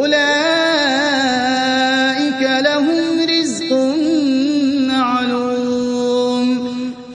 أولئك لهم